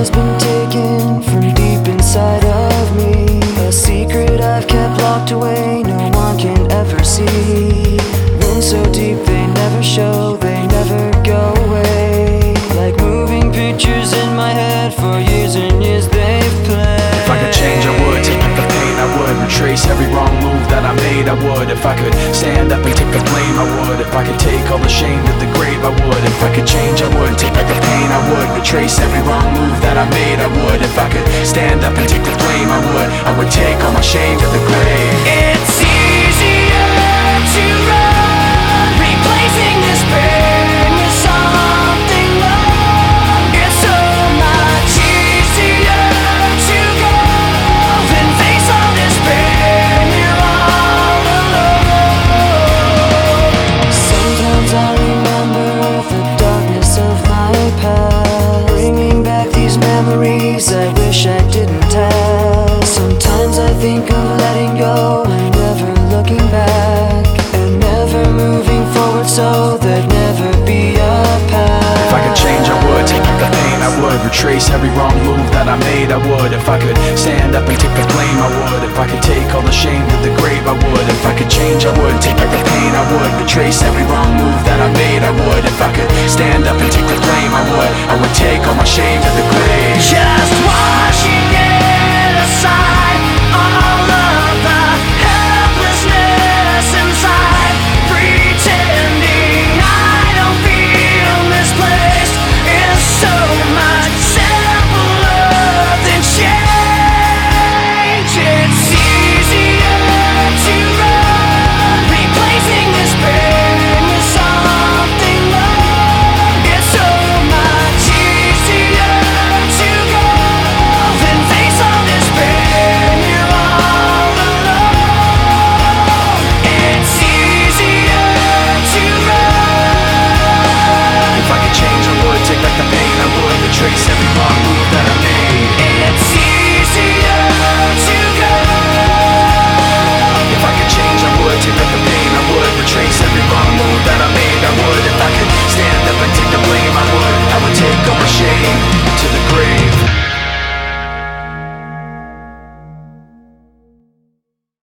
has been taken from deep inside of me. A secret I've kept locked away, no one can ever see. Wounds so deep they never show, they never go away. Like moving pictures in my head for years and years they've Retrace every wrong move that I made. I would. If I could stand up and take the blame, I would. If I could take all the shame to the grave, I would. If I could change, I would take back the pain. I would retrace every wrong move that I made. I would. If I could stand up and take the blame, I would. I would take all my shame to the grave. Memories I wish I didn't have. Sometimes I think of letting go never looking back. And never moving forward so there'd never be a path. If I could change, I would take the pain. I would retrace every wrong move that I made. I would. If I could stand up and take the blame, I would. If I could take all the shame to the grave, I would. If I could change, I would take back the pain. I would retrace every wrong move that I made. I would.